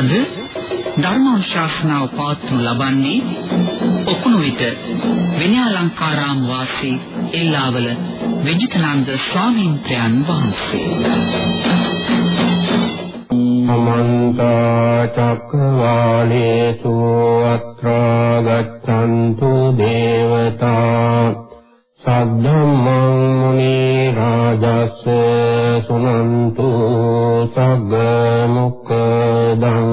අද ධර්මානුශාසනාව පවත්වනු ලබන්නේ ඔකුණු විට විනයාලංකාරාම වාසී එල්ලාවල විජිතනන්ද ස්වාමීන් වහන්සේ. මමන්ත චක්කවාලේසු අත්‍රා ගච්ඡන්තු දේවතා සද්ධම්මං මුනි රාජස්ස සුනන්තු සග්ග මොක්කදං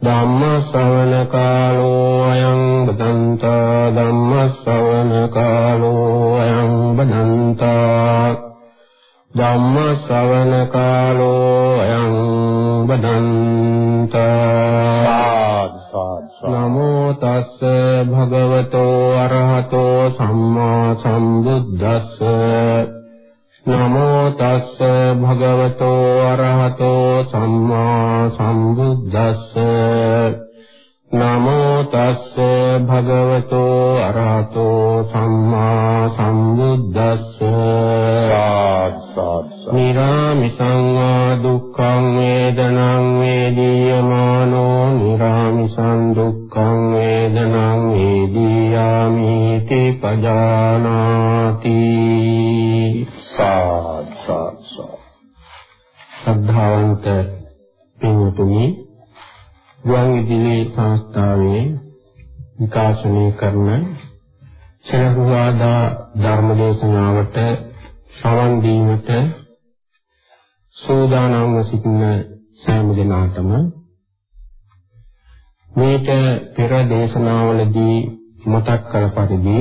ධම්ම ශ්‍රවණ කාලෝ අයං බදන්තා ධම්ම ශ්‍රවණ කාලෝ අයං බදන්තා ධම්ම ශ්‍රවණ කාලෝ අයං බදන්තා නමෝ තස්ස භගවතෝ අරහතෝ සම්මා සම්බුද්දස්ස නමෝ තස්ස භගවතෝ අරහතෝ සම්මා සම්බුද්දස්ස නමෝ තස්ස භගවතෝ අරහතෝ සම්මා සම්බුද්දස්ස නිරාමිසං වා දුක්ඛං විකාශනය කරන සරහුවාදා ධර්මදේශනාවට ශ්‍රවණ දීමට සෝදානම්ව සිටින සෑම දිනාටම මේක පෙර දේශනාවලදී මතක් කළ පරිදි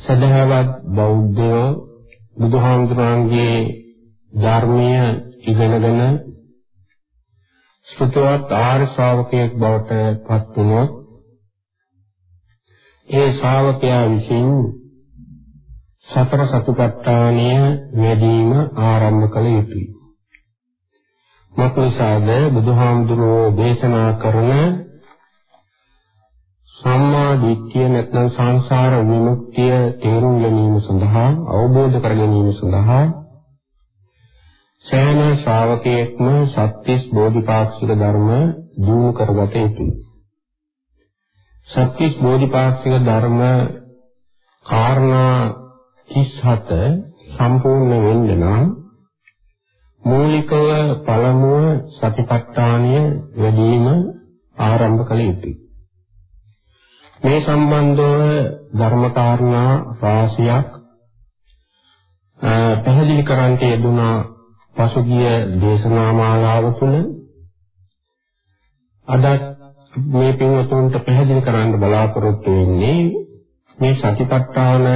සදහවත් බෞද්ධයෝ බුදුහාමුදුරන්ගේ ධර්මය ඉගෙනගෙන සුතවත් ආර්ය ශ්‍රාවකයෙක් බවට පත් වුණොත් ඒ ශ්‍රාවකයා විසින් සතර සතිපට්ඨානය වැඩිම ආරම්භ කළ යුතුයි. මොකද බුදුහාමුදුරුවෝ දේශනා කරන සම්මා දිට්ඨිය නැත්නම් සංසාර විමුක්තිය තේරුම් ගැනීම සඳහා අවබෝධ කර ගැනීම සඳහා සෑම ශ්‍රාවකයෙක්ම සත්‍තිස් බෝධිපාක්ෂික ධර්ම දිනු කරගත යුතුයි. සත්‍තිස් බෝධිපාක්ෂික ධර්ම කාරණා 37 සම්පූර්ණ වෙන්න නම් මූලිකව පළමුව සතිපට්ඨානය වැඩිම ආරම්භ කළ යුතුයි. මේ සම්බන්ධව ධර්ම කාරණා රාශියක් පැහැදිලි කරන්නට යෙදුනා පසුගිය දේශනා මාලාව තුළ අද මේ පින්වතුන්ට පැහැදිලි කරන්න බලාපොරොත්තු වෙන්නේ මේ සතිපට්ඨාන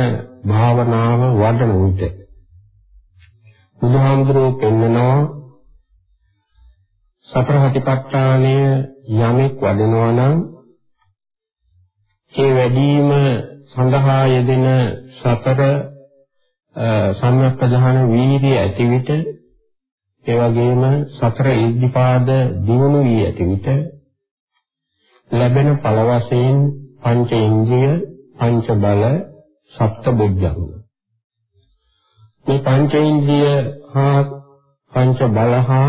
භාවනාව වඩන විට. බුදුහාමුදුරුවෝ පෙන්නනවා සතර සතිපට්ඨානය යමෙක් වඩනවා නම් ඒ වැඩිම සඳහා යෙදෙන සතර සම්‍යක්පදහන වීර්ය ඇති විට ඒ වගේම සතර ඉද්ධිපාද දිනු වී ඇති විට ලැබෙන ඵල වශයෙන් පංච ඉන්ද්‍රිය පංච බල සප්ත බුද්ධංග මේ පංච ඉන්ද්‍රිය හා පංච බල හා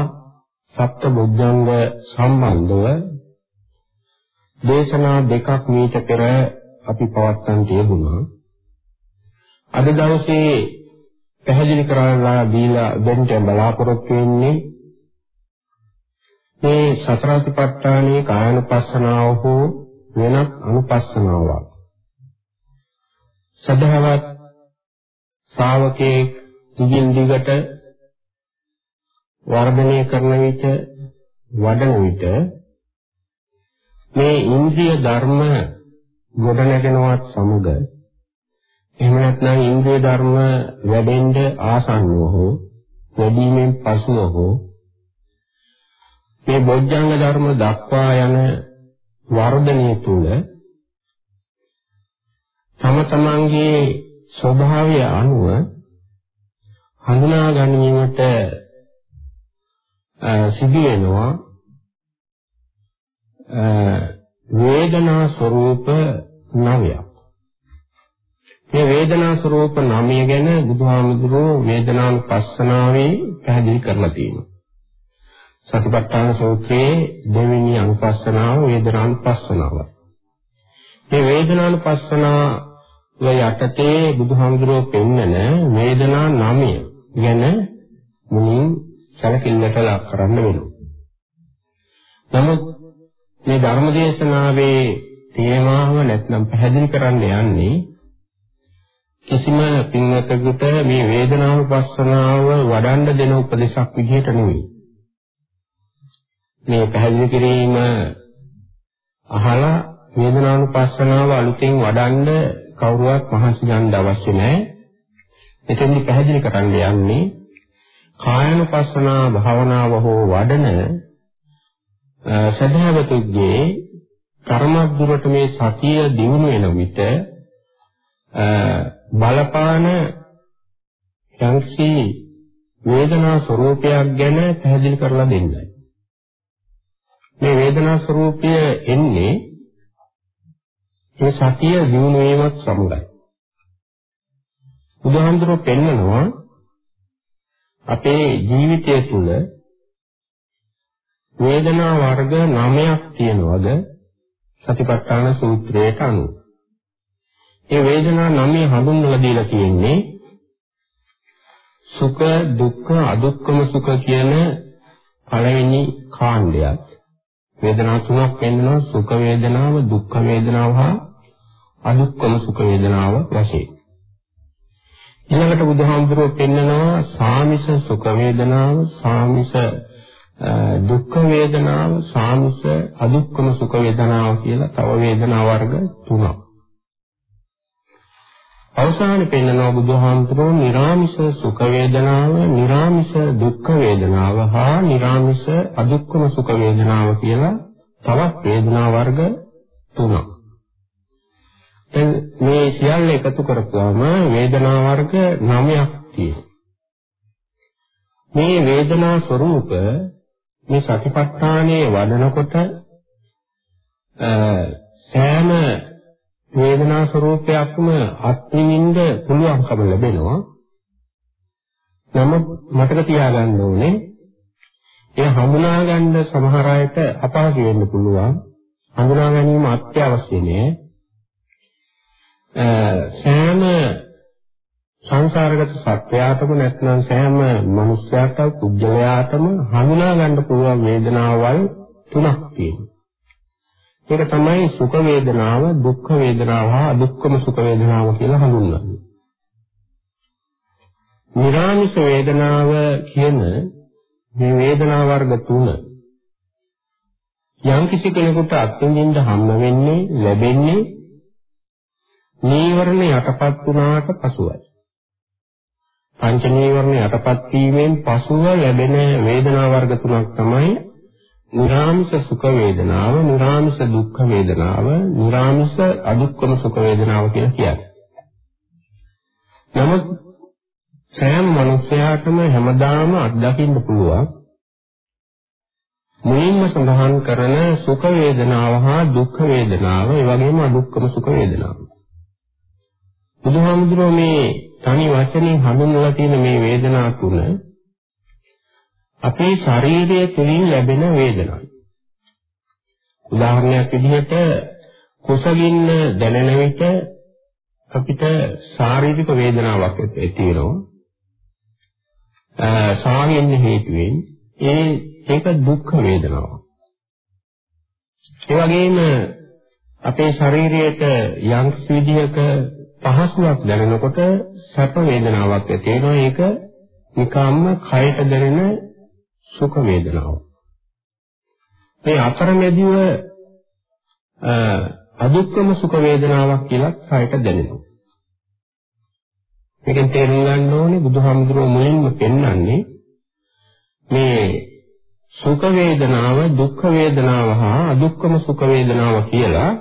සප්ත බුද්ධංග සම්බන්ධව දේශනා දෙකක් මීට පෙර අපි පවත්වන්න තියුණා අද දවසේ පැහැදිලි කරලා දීලා දෙන්න බලාපොරොත්තු වෙන්නේ මේ සතරාතිපට්ඨානයේ කායනුපස්සනාව හෝ වෙනත් අනුපස්සනාවක්. සදහවත් ශ්‍රාවකේ දිගින් දිගට වර්ධනය කරන විට වඩන විට මේ ඉන්ද්‍රිය ධර්ම ගොඩනගෙනවත් සමග එහෙම නැත්නම් ඉන්ද්‍රිය ධර්ම වැඩෙන්න ආසන්නව හෝ වැඩිමෙන් පසුව හෝ මේ බොජ්ජංග ධර්ම දක්වා යන වර්ධනය තුළ තම තමන්ගේ ස්වභාවය අනුව හඳුනා ගැනීමට සිදු වෙනවා වේදනා ස්වરૂප නවයක්. මේ වේදනා ස්වરૂප නාමය ගැන බුදුහාමුදුරුවෝ වේදනානුපස්සනාවේ පැහැදිලි කරලා තියෙනවා. සතිපට්ඨාන සූත්‍රයේ දෙවෙනි අනුපස්සනාව වේදනානුපස්සනාව. මේ වේදනානුපස්සනාව යටතේ බුදුහාමුදුරුවෝ පෙන්නන වේදනා නමය ගැන මුලින් සැලකිල්ලට ලක් කරන්න වෙනවා. නමුත් මේ ධර්මදේශනාවේ තේමාව නැත්නම් පැහැදිලි කරන්න යන්නේ කිසිම පින්වතෙකුට මේ වේදනානුපස්සනාව වඩන්න දෙන උපදේශක් විදිහට නෙවෙයි. මේ පැහැදිලි කිරීම අහලා වේදනානුපස්සනාව අලුතෙන් වඩන්න කවුරුවත් මහන්සි ගන්න අවශ්‍ය නැහැ. එතෙන්දි පැහැදිලි කරන්න යන්නේ කායනුපස්සනා භාවනාව හෝ වඩන සදහවතුගේ කර්මද්දුරට මේ සතිය දිනු වෙන විට බලපාන යම්සි වේදනා ස්වરૂපයක් ගැන පැහැදිලි කරලා දෙන්නයි. මේ වේදනා ස්වરૂපය එන්නේ ඒ සතිය දිනු වීමත් සමගයි. බුදුහාමුදුරුවෝ පෙන්නනවා අපේ ජීවිතය තුළ වේදනා වර්ග 9ක් තියෙනවද සතිපට්ඨාන සූත්‍රයට අනුව. ඒ වේදනා 9 හඳුන්වලා දීලා තියෙන්නේ සුඛ දුක්ඛ අදුක්ඛම සුඛ කියන පළවෙනි කාණ්ඩයත් වේදනා තුනක් වෙන්නවා. සුඛ වේදනාව දුක්ඛ වේදනාව හා අදුක්ඛම සුඛ වේදනාව වශයෙන්. ඊළඟට බුදුහාමුදුරුවෝ පෙන්නනවා සාමිස සුඛ වේදනාව සාමිස දුක්ඛ වේදනාව සාමිස අදුක්ඛම සුඛ වේදනාව කියලා තව වේදනා වර්ග තුනක්. අවසානයේ පෙන්නනවා බුදුහාමුදුරුවෝ නිර්ාමිෂ සුඛ වේදනාව, නිර්ාමිෂ දුක්ඛ වේදනාව හා නිර්ාමිෂ අදුක්ඛම සුඛ වේදනාව කියලා තවත් වේදනා වර්ග තුනක්. දැන් මේ සියල්ල එකතු කරපුවම වේදනා වර්ග 9ක් තියෙනවා. මේ වේදනා ස්වરૂප මේ සතිපට්ඨානයේ වඩනකොට සෑම වේදනා ස්වરૂපයක්ම අත්විඳින්න පුළුවන්කම ලැබෙනවා. නමුත් මතක තියාගන්න ඕනේ ඒ හඳුනා ගන්න සමහර අයට අපහසු වෙන්න පුළුවන්. හඳුනා ගැනීම අත්‍යවශ්‍ය නෑ. සෑම සංසාරගත සත්‍යයටම නැත්නම් සෑම මනුෂ්‍යයාටම පුද්ගලයාටම හඳුනා ගන්න පුළුවන් වේදනාවල් තුනක් තියෙනවා. ඒක තමයි සුඛ වේදනාව, දුක්ඛ වේදනාව හා අදුක්ඛම සුඛ වේදනාව කියලා හඳුන්වන්නේ. නිරාමිෂ වේදනාව කියන මේ වේදනා වර්ග තුන යම් කිසි කෙනෙකුට අත්විඳින්න හම්බ වෙන්නේ ලැබෙන්නේ නීවරණ යටපත් වුණාට පසුයි. පංච නීවරණ යටපත් වීමෙන් පසුව ලැබෙන වේදනා වර්ග තුනක් තමයි නිරාමිස සුඛ වේදනාව, නිරාමිස දුක්ඛ වේදනාව, නිරාමිස අදුක්ඛම සුඛ වේදනාව කියලා කියන්නේ. නමුත් සෑම මනුස්සයාටම හැමදාම අත්දකින්න පුළුවන් මුලින්ම සඳහන් කරන සුඛ වේදනාව හා දුක්ඛ වේදනාව, ඒ වගේම අදුක්ඛම සුඛ වේදනාව. බුදුහාමුදුරුවෝ මේ තනි වචනේ හඳුන්වලා තියෙන මේ වේදනා තුන අපේ ශරීරය තුළින් ලැබෙන වේදනා. උදාහරණයක් විදිහට කුසගින්න දැනෙන විට අපිට ශාරීරික වේදනාවක් ඇති වෙනවා. සාහින්න හේතුවෙන් ඒ ඒක දුක් වේදනාවක්. ඒ වගේම අපේ ශරීරයට යම් විදිහක පහසුවක් දැනෙනකොට සැප වේදනාවක් ඇති වෙනවා. ඒක නිකම්ම කයට දැනෙන සුඛ වේදනාව. මේ අතරමැදිව අදුක්කම සුඛ වේදනාවක් කියලා කයට දැනෙනවා. මේකෙන් තේරුම් ගන්න ඕනේ බුදුහාමුදුරුවෝ මුලින්ම පෙන්වන්නේ මේ සුඛ වේදනාව දුක්ඛ වේදනාව හා අදුක්කම සුඛ වේදනාව කියලා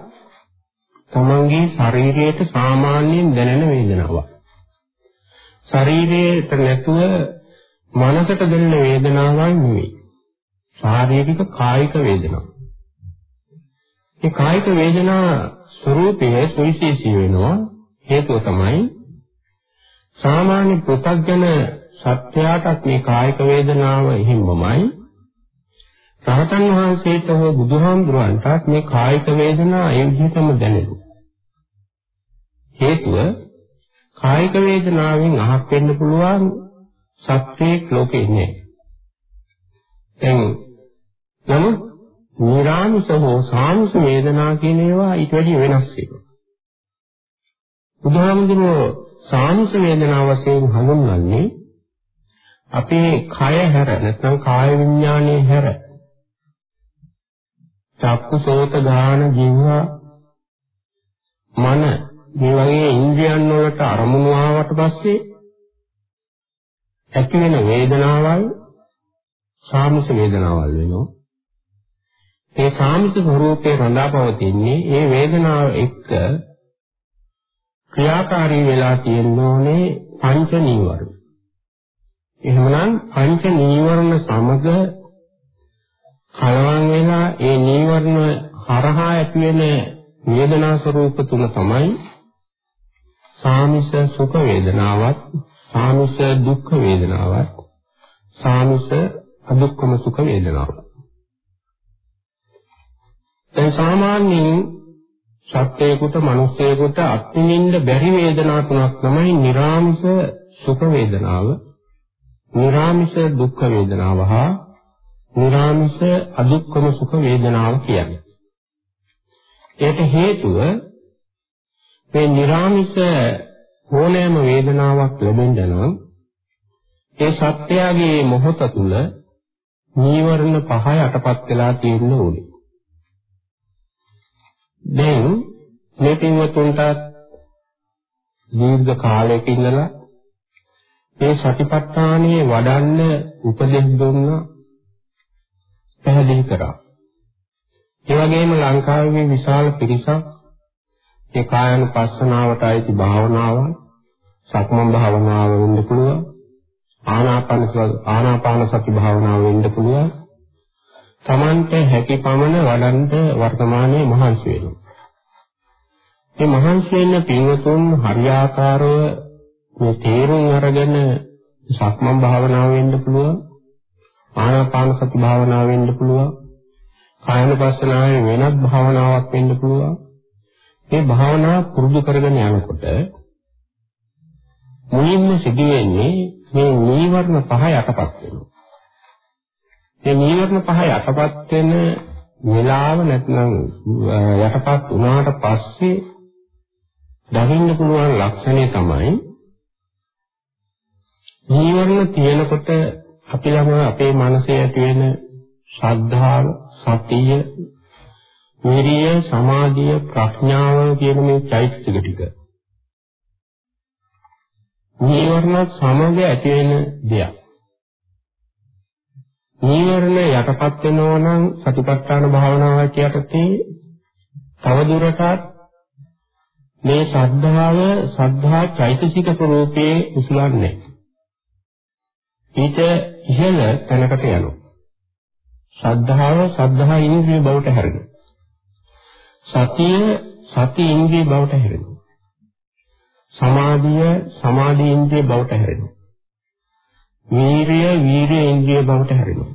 තමන්ගේ ශරීරයට සාමාන්‍යයෙන් දැනෙන වේදනාවක්. ශරීරයට නැතුව මනසට දැනෙන වේදනාවක් නෙවෙයි. ශාරීරික කායික වේදනාවක්. මේ කායික වේදනා ස්වરૂපය සවිශේෂී වෙනවා හේතුව තමයි සාමාන්‍ය පෘථග්ජන සත්‍යයටත් මේ කායික වේදනාව හිම්මමයි රහතන් වහන්සේට හෝ බුදුහාමුදුරන්ටත් මේ කායික වේදනා ඒ විදිහටම දැනෙනවා. හේතුව කායික වේදනාවෙන් අහක් වෙන්න පුළුවන් සත්‍යයක් ලෝකේ ඉන්නේ. දැන් නමුත් නිරාමිස හෝ සාමිස වේදනා කියන ඒවා ඊට වැඩිය වෙනස් වෙනවා. බුදුහාමුදුරුවෝ සාමිස වේදනා වශයෙන් හඳුන්වන්නේ අපේ කය හැර නැත්නම් කාය විඥානයේ හැර චක්කු සෝත ගාන ජීව මන මේ වගේ ඉන්ද්‍රියන් වලට අරමුණු ආවට පස්සේ ඇති වෙන වේදනාවල් සාමිස වේදනාවල් වෙනවා. ඒ සාමිස ස්වરૂපේ රඳාපවතින්නේ ඒ වේදනාව එක්ක ක්‍රියාකාරී වෙලා තියෙනෝනේ පංච නීවරණ. එහෙමනම් පංච නීවරණ සමග කලවම් වෙලා ඒ නීවරණ හරහා ඇති වෙන වේදනා ස්වરૂප තුන තමයි සාමිස සුඛ වේදනාවත් සාමිස දුක්ඛ වේදනාවත් සාමිස අදුක්ඛම සුඛ වේදනාවත් දැන් සාමාන්‍යයෙන් සත්‍යයකට මිනිසෙකුට අත්විඳින්න බැරි වේදනා තුනක් තමයි නිර්ාමිස සුඛ වේදනාව, නිර්ාමිස දුක්ඛ වේදනාව හා නිර්ාමිස අදුක්ඛම සුඛ වේදනාව කියන්නේ. ඒට හේතුව මේ නිර්ාමිස ඕනෑම වේදනාවක් ලැබෙන්න නම් ඒ සත්‍යයේ මොහොත තුල නීවරණ පහ යටපත් වෙලා තියෙන්න ඕනේ. දැන් මේ පින්වතුන්ට දීර්ඝ කාලයක ඉඳලා මේ සතිපට්ඨානයේ වඩන්න උපදෙස් දුන්නා පැහැදිලි කරා. ඒ වගේම ලංකාවේ විශාල පිරිසක් ඒ කායනුපස්සනාවට අයිති භාවනාව සක්මන් භාවනාව වෙන්න පුළුවන් ආනාපාන ආනාපාන සති භාවනාව වෙන්න පුළුවන් Tamante හැකි පමණ වඩන්න වර්තමානයේ මහන්සි වෙනවා. මේ මහන්සි වෙන පින්වතුන් හරියාකාරව මේ තේරුම් අරගෙන සක්මන් භාවනාව වෙන්න පුළුවන්. ආනාපාන සති භාවනාව වෙන්න පුළුවන්. කායනුපස්සනාවේ වෙනත් භාවනාවක් වෙන්න පුළුවන්. මේ භාවනාව පුරුදු කරගෙන යනකොට මුලින්ම සිදුවෙන්නේ මේ නීවරණ පහ යටපත් වෙනවා. මේ නීවරණ පහ යටපත් වෙන වෙලාව නැත්නම් යටපත් වුණාට පස්සේ දකින්න පුළුවන් ලක්ෂණය තමයි නීවරණ තියෙනකොට අපි ළම අපේ මනසේ ඇති වෙන ශ්‍රද්ධාව, සතිය, විරිය, සමාධිය, ප්‍රඥාව කියන මේ චෛතසික ටික. නීවරණ සමග ඇති වෙන දෙයක්. නීවරණ යටපත් වෙනවා නම් සතිපට්ඨාන භාවනාවට යටතේ තව දුරටත් මේ ශ්‍රද්ධාව ශ්‍රද්ධා චෛතසික ස්වરૂපයේ උසුලන්නේ. ඊට ඉහළ තැනකට යනවා. ශ්‍රද්ධාව ශ්‍රද්ධා ඉන්ද්‍රිය බවට හැරෙනවා. සතිය සති ඉන්ද්‍රිය බවට හැරෙනවා. සමාධිය සමාධි ඉන්ද්‍රිය බවට හැරෙනවා. වීරිය වීරිය ඉන්ද්‍රිය බවට හැරෙනවා.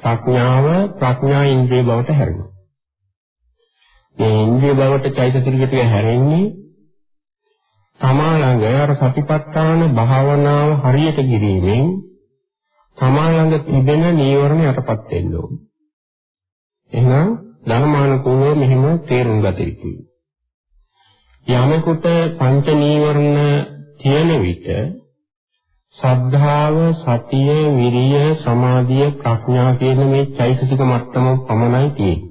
ප්‍රඥාව ප්‍රඥා ඉන්ද්‍රිය බවට හැරෙනවා. මේ ඉන්ද්‍රිය බවට චෛතසික ටික හැරෙන්නේ තමා ළඟ අර සතිපට්ඨාන භාවනාව හරියට කිරීමෙන් තමා ළඟ තිබෙන නීවරණ යටපත් වෙන්න ඕන. එහෙනම් ධර්මානුකූලව මෙහෙම තේරුම් ගත යුතුයි. යමෙකුට පංච නීවරණ තියෙන විට සද්ධාව, සතිය, විරිය, සමාධිය, ප්‍රඥා කියන මේ චෛතසික මට්ටම පමණයි තියෙන්නේ.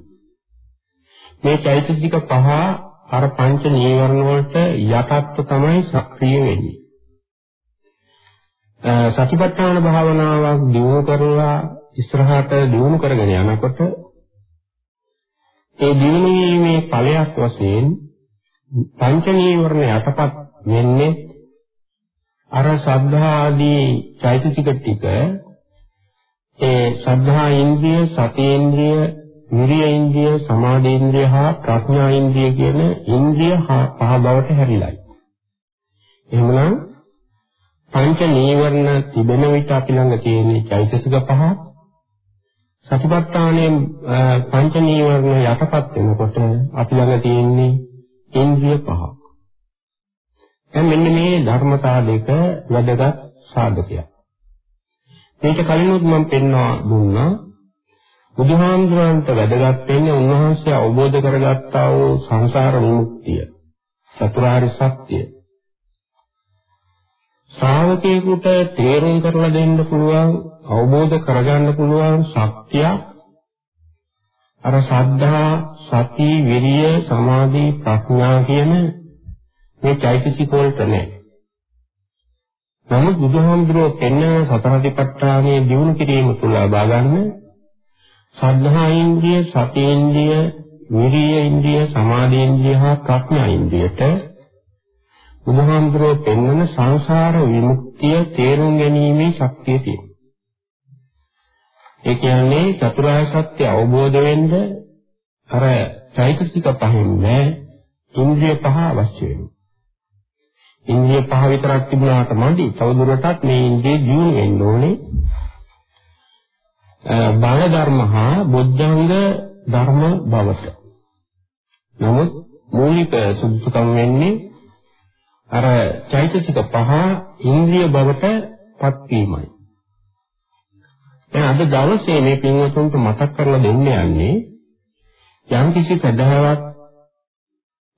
මේ චෛතසික පහ අර පංච නීවරණ වලට යටත්ව තමයි සක්‍රිය වෙන්නේ. සතිපට්ඨාන භාවනාවක් දියුණු කරලා ඉස්සරහට දියුණු කරගෙන යනකොට ඒ දියුණු වීමේ ඵලයක් වශයෙන් පංච නීවරණ යටපත් වෙන්නේ අර ශ්‍රද්ධා ආදී චෛතසික ටික ඒ ශ්‍රද්ධා ඉන්ද්‍රිය, සති ඉන්ද්‍රිය, විරිය ඉන්ද්‍රිය, සමාධි ඉන්ද්‍රිය හා ප්‍රඥා ඉන්ද්‍රිය කියන ඉන්ද්‍රිය පහ බවට හැරිලායි. එහෙමනම් පංච නීවරණ තිබෙන විට අපි ළඟ තියෙන චෛතසික පහ සතිපට්ඨානයේ පංච නීවරණ යටපත් වෙනකොට අපි ළඟ තියෙන්නේ ඉන්ද්‍රිය පහක්. දැන් මෙන්න මේ ධර්මතා දෙක වැදගත් සාධකයක්. මේක කලිනුත් මම පෙන්වා දුන්නා. බුදුහාමුදුරන්ට වැදගත් වෙන්නේ උන්වහන්සේ අවබෝධ කරගත්තා වූ සංසාර විමුක්තිය. චතුරාර්ය සත්‍යය. ශ්‍රාවකයෙකුට තේරුම් කරලා දෙන්න පුළුවන් අවබෝධ කරගන්න පුළුවන් ශක්තිය අර සද්ධා සති විරිය සමාධි ප්‍රඥා කියන මේ චෛතසික වලට නැහැ. නමුත් බුදුහාමුදුරුවෝ පෙන්වන සතරධිපට්ඨානයේ දිනු කිරීම තුල ලබා ගන්න සද්ධා ඉන්ද්‍රිය, සති ඉන්ද්‍රිය, විරිය ඉන්ද්‍රිය, සමාධි ඉන්ද්‍රිය හා ප්‍රඥා ඉන්ද්‍රියට බුදුහාමුදුරුවෝ පෙන්වන සංසාර විමුක්තිය තේරුම් ගැනීමේ ශක්තිය තියෙනවා. ඒ කියන්නේ චතුරාර්ය සත්‍ය අවබෝධ වෙන්න අර චෛතසික පහෙන් නෑ ඉන්ද්‍රිය පහ අවශ්‍ය වෙනවා. ඉන්ද්‍රිය පහ විතරක් තිබුණාට මදි. තවදුරටත් මේ ඉන්ද්‍රිය දියුණු වෙන්න ඕනේ. බල ධර්ම හා බොද්ධංග ධර්ම බවට. නමුත් මූලික සුදුසුකම් වෙන්නේ අර චෛතසික පහ ඉන්ද්‍රිය බවට පත්වීමයි. දැන් අද දවසේ මේ පින්වතුන්ට මතක් කරලා දෙන්න යන්නේ යම් කිසි සදාවක්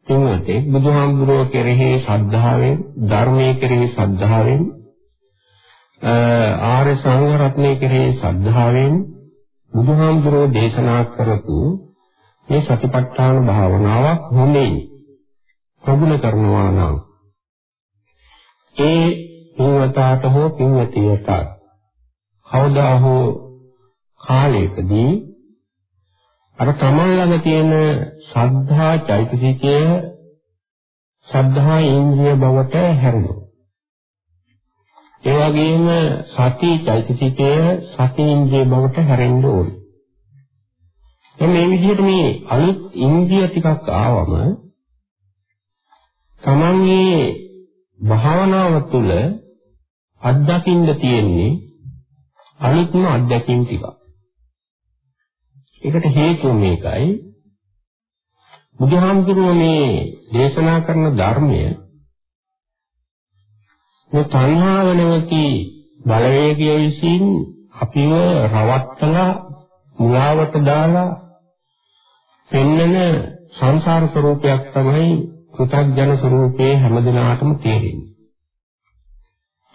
පින්වතේ බුදුහාමුදුරුවෝ කෙරෙහි ශ්‍රද්ධාවෙන් ධර්මයේ කෙරෙහි ශ්‍රද්ධාවෙන් ආර්ය සංඝ රත්නයේ කෙරෙහි ශ්‍රද්ධාවෙන් බුදුහාමුදුරුවෝ දේශනා කරපු මේ සතිපට්ඨාන භාවනාවක් හොඳයි ප්‍රගුණ කරනවා නම් ඒ පින්වතාට හෝ පින්වතියට කවදා හෝ කාලයකදී අර තමන් ළඟ තියෙන ශ්‍රද්ධා චෛතසිකය ශ්‍රද්ධා ඉන්ද්‍රිය බවට හැරෙනවා. ඒ වගේම සති චෛතසිකය සති ඉන්ද්‍රිය බවට හැරෙන්න ඕනේ. දැන් මේ විදිහට මේ අලුත් ඉන්ද්‍රිය ටිකක් ආවම තමන්ගේ භාවනාව තුළ අත්දකින්න තියෙන්නේ අනිත්ම අත්දැකීම් ටිකක්. ඒකට හේතුව මේකයි බුදුහාමුදුරුවෝ මේ දේශනා කරන ධර්මය මේ තණ්හාව නැවති බලවේගය විසින් අපිව රවට්ටලා මුලාවට දාලා පෙන්නන සංසාර ස්වરૂපයක් තමයි කෘතඥ ස්වરૂපයේ හැමදිනාටම තේරෙන්නේ.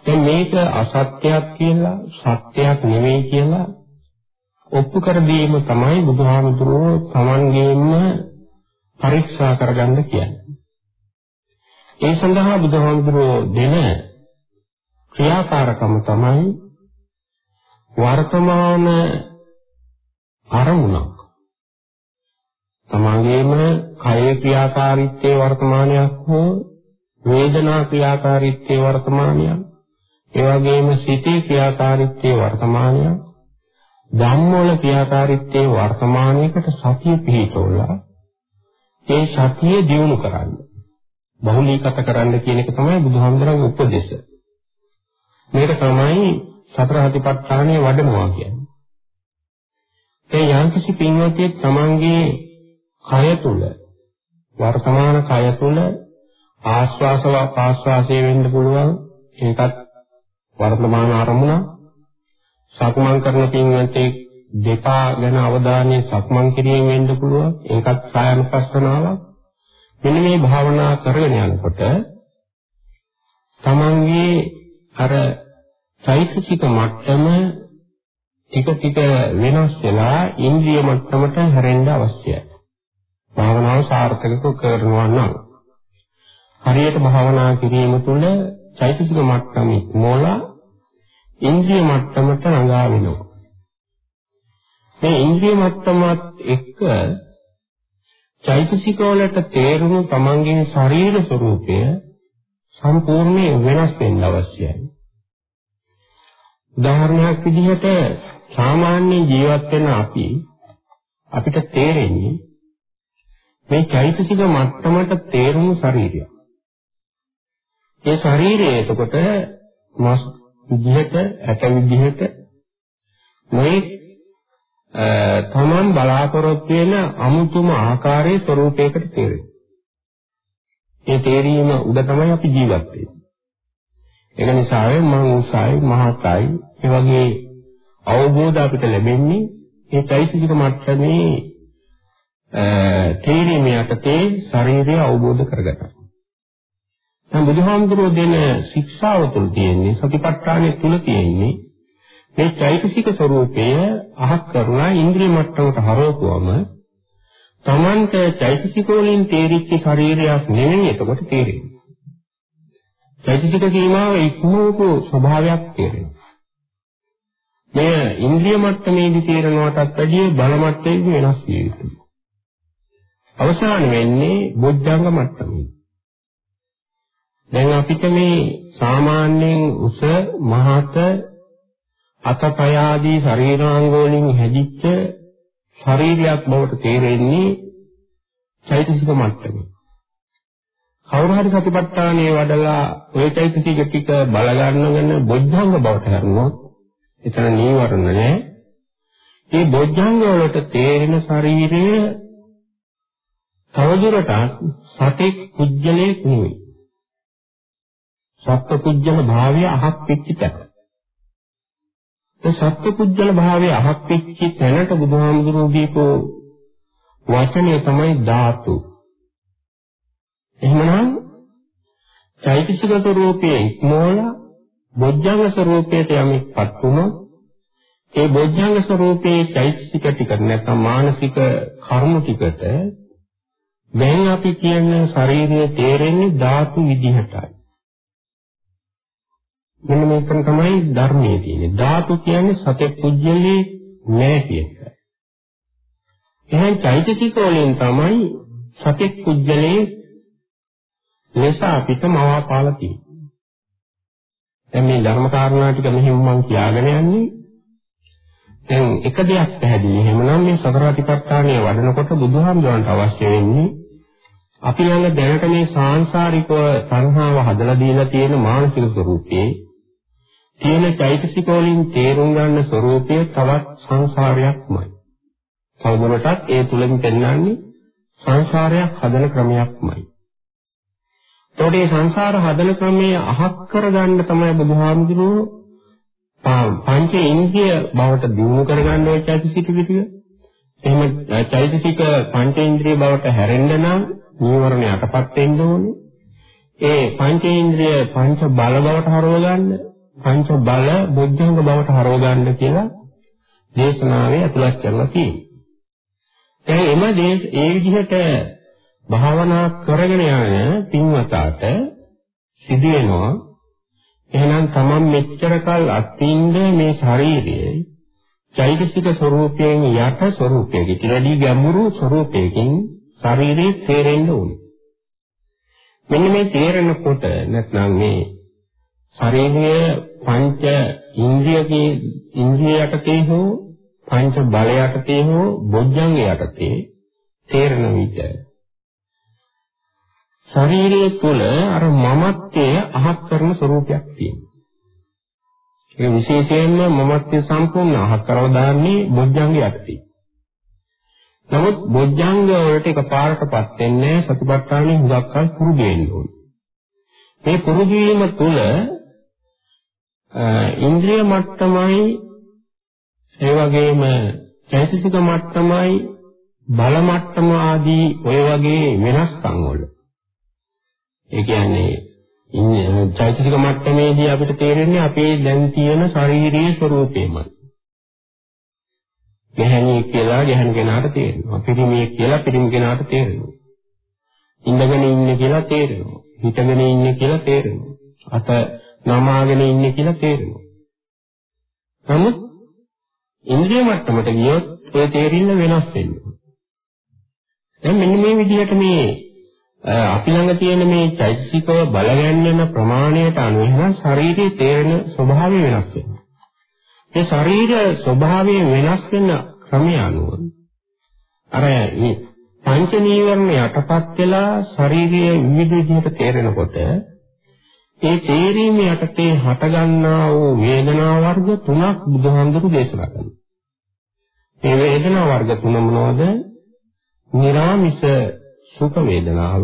දැන් මේක අසත්‍යයක් කියලා සත්‍යයක් නෙවෙයි කියලා ඔප්පු කර දීම තමයි බුදුහාමුදුරුවෝ තමන්ගේම පරීක්ෂා කරගන්න කියන්නේ. ඒ සඳහා බුදුහාමුදුරුවෝ දෙන ක්‍රියාකාරකම තමයි වර්තමාන අරමුණක්. තමන්ගේම කය ක්‍රියාකාරීත්වයේ වර්තමානයක් හෝ වේදනා ක්‍රියාකාරීත්වයේ වර්තමානයක් ඒ වගේම සිතේ ක්‍රියාකාරීත්වයේ වර්තමානයක් ධම්මවල ක්‍රියාකාරීත්වයේ වර්තමානයකට සතිය පිහිටවලා ඒ සතිය දියුණු කරන්න බහුලීගත කරන්න කියන එක තමයි බුදුහාමුදුරන්ගේ උපදේශය. මේක තමයි සතර හතිපට්ඨානයේ වඩනවා කියන්නේ. ඒ යම්කිසි පින්වතෙක් තමන්ගේ කය තුල වර්තමාන කය තුල ආස්වාසව ආස්වාසයේ වෙන්න පුළුවන් ඒකත් වර්තමාන අරමුණ සක්මන් කරන පින්වතෙක් දෙපා ගැන අවධානය සක්මන් කිරීම වෙන්න පුළුවන්. ඒකත් කායනුපස්සනාවක් මෙන්න මේ භාවනා කරගෙන යනකොට තමන්ගේ අර චෛතසික මට්ටම ටික ටික වෙනස් වෙලා ඉන්ද්‍රිය මට්ටමට හැරෙන්න අවශ්‍යයි. භාවනාව සාර්ථකව කරනවා නම් හරියට භාවනා කිරීම තුළ චෛතසික මට්ටම ඉක්මවලා ඉන්ද්‍රිය මට්ටමට ළඟා වෙනවා. මේ ඉන්ද්‍රිය මට්ටමත් එක්ක චෛතසික වලට තේරුණු තමන්ගේ ශරීර ස්වરૂපය සම්පූර්ණයෙන් වෙනස් වෙන්න අවශ්‍යයි. උදාහරණයක් විදිහට සාමාන්‍ය ජීවත් වෙන අපි අපිට තේරෙන්නේ මේ චෛතසික මට්ටමට තේරුණු ශරීරය. ඒ ශරීරය එතකොට මස් විදිහට ඇට විදිහට මේ තමන් බලාපොරොත්තු වෙන අමුතුම ආකාරයේ ස්වરૂපයකට තේරෙනවා. ඒ තේරීම උඩ තමයි අපි ජීවත් වෙන්නේ. ඒක නිසා මම උසයි මහතයි ඒ වගේ අවබෝධ අපිට ලැබෙන්නේ ඒ চৈতසික මට්ටමේ තේරීම යටතේ ශරීරය අවබෝධ කරගන්නවා. දැන් බුදුහාමුදුරුවෝ දෙන ශික්ෂාව තුල තියෙන්නේ සතිපට්ඨානයේ තුල තියෙන්නේ මේ චෛතසික ස්වરૂපය අහක් කරලා ඉන්ද්‍රිය මට්ටමට හරවපුවම තමන්ට චෛතසික වලින් තේරිච්ච ශරීරයක් නෙමෙයි එතකොට තේරෙන්නේ. චෛතසික සීමාව ඉක්මවපු ස්වභාවයක් තේරෙනවා. මේ ඉන්ද්‍රිය මට්ටමේදී තේරෙනවටත් වැඩිය බල මට්ටමේදී වෙනස් විය යුතුයි. අවසාන වෙන්නේ බොද්ධංග මට්ටමේ. දැන් අපිට මේ සාමාන්‍යයෙන් උස මහත අතපය ආදී ශරීරාංග වලින් හැදිච්ච ශරීරයක් බවට තේරෙන්නේ චෛතසික මට්ටමේ. කවුරු හරි සතිපට්ඨානයේ වඩලා ওই චෛතසික ටික බල ගන්නගෙන බොද්ධංග බවට හරනොත් එතන නීවරණ නැහැ. මේ බොද්ධංග වලට තේරෙන ශරීරය තවදුරටත් සතෙක් කුජලයක් නෙවෙයි. සත්පුජ්‍යල භාවය අහක් වෙච්ච තැන. ඒ සත්පුජ්‍යල භාවය අහක් වෙච්ච තැනට බුදුහාමුදුරුවෝ දීපෝ වචනේ තමයි ධාතු. එහෙනම් චෛතසික ස්වરૂපයේ ඉක්මෝල බොජ්ජංග ස්වરૂපයට යමෙක්පත් වුණොත් ඒ බොජ්ජංග ස්වરૂපයේ චෛතසික ටික නැත්නම් මානසික කර්ම ටිකට දැන් අපි කියන ශරීරය තේරෙන්නේ ධාතු විදිහටයි. මෙන්න මේකෙන් තමයි ධර්මයේ තියෙන්නේ. ධාතු කියන්නේ සතේ පුජ්‍යලේ නෑ කියන එක. එහෙනම් චෛතසික වලින් තමයි සතේ පුජ්‍යලේ ලෙස අපිට මවාපාලා තියෙන්නේ. දැන් මේ ධර්ම කාරණා ටික මෙහෙම මම කියාගෙන යන්නේ දැන් එක දෙයක් පැහැදිලි. එහෙමනම් මේ සතර අතිපට්ඨානය වඩනකොට බුදුහාමුදුරන්ට අවශ්‍ය වෙන්නේ අපි ළඟ දැනට මේ සාංශාරිකව සංහාව හදලා දීලා තියෙන මානසික ස්වરૂපේ තියෙන චෛතසික වලින් තේරුම් ගන්න ස්වરૂපය තවත් සංසාරයක්මයි. කවුරුටත් ඒ තුලින් පෙන්වන්නේ සංසාරයක් හදන ක්‍රමයක්මයි. ඒතකොට මේ සංසාර හදන ක්‍රමය අහක් කරගන්න තමයි බුදුහාමුදුරුවෝ පංච ඉන්ද්‍රිය බවට දිනු කරගන්න ওই චෛතසික විදිය. එහෙම චෛතසික පංච ඉන්ද්‍රිය බවට හැරෙන්න නම් නීවරණ යටපත් වෙන්න ඕනේ. ඒ පංචේන්ද්‍රිය පංච බල බවට හරව ගන්න පංච බල බොජ්ජංග බවට හරව ගන්න කියලා දේශනාවේ අතුලත් කරලා තියෙනවා. දැන් එම ඒ විදිහට භාවනා කරගෙන යන පින්වතාට සිදුවෙනවා එහෙනම් තමන් මෙච්චර කල් අත්ින්ද මේ ශරීරයේ චෛතසික ස්වરૂපයෙන් යට ස්වરૂපයක ඉතිරි ගැඹුරු ස්වરૂපයකින් ශරීරේ තේරෙන්න ඕනේ. මෙන්න මේ තේරෙනකොට නැත්නම් මේ ශරීරය පංච ඉන්ද්‍රියකේ ඉන්ද්‍රිය යටතේ හෝ පංච බල යටතේ හෝ බොජ්ජංග යටතේ තේරෙන විට ශරීරය තුළ අර මමත්වයේ අහක් කරන ස්වરૂපයක් තියෙනවා. ඒ විශේෂයෙන්ම මමත්වයේ සම්පූර්ණ අහක් කරව දාන්නේ බොජ්ජංග යටතේ. නමුත් බොජ්ජංග වලට එකපාරටපත් වෙන්නේ සතිපට්ඨානෙ හුඟක් කල් පුරුදු වෙන්න ඕනේ. මේ පුරුදු වීම තුළ ඉන්ද්‍රිය මට්ටමයි ඒ වගේම චෛතසික මට්ටමයි බල මට්ටම ආදී ඔය වගේ වෙනස්කම් වල ඒ කියන්නේ චෛතසික මට්ටමේදී අපිට තේරෙන්නේ අපේ දැන් තියෙන ශාරීරික ස්වરૂපේමයි ගැහණියෙක් කියලා ගැහණි කෙනාට තේරෙනවා. පිරිමියෙක් කියලා පිරිමි කෙනාට තේරෙනවා. ඉඳගෙන ඉන්නේ කියලා තේරෙනවා. හිටගෙන ඉන්නේ කියලා තේරෙනවා. අත නමාගෙන ඉන්නේ කියලා තේරෙනවා. නමුත් ඉන්ද්‍රිය මට්ටමට ගියොත් ඒ තේරිල්ල වෙනස් වෙනවා. දැන් මෙන්න මේ විදිහට මේ අපි ළඟ තියෙන මේ චෛතසිකව බලගන්නන ප්‍රමාණයට අනුව එහෙනම් ශරීරයේ තේරෙන ස්වභාවය වෙනස් වෙනවා. ඒ ශරීර ස්වභාවය වෙනස් වෙන ක්‍රමය අනුව අර මේ පංච නීවරණ යටපත් වෙලා ශාරීරිය විවිධ විදිහට තේරෙනකොට ඒ තේරීම යටතේ හටගන්නා වූ වේදනා වර්ග තුනක් බුදුහාමුදුරු දේශනා කරනවා. මේ වේදනා වර්ග තුන මොනවද? නිරාමිස සුඛ වේදනාව,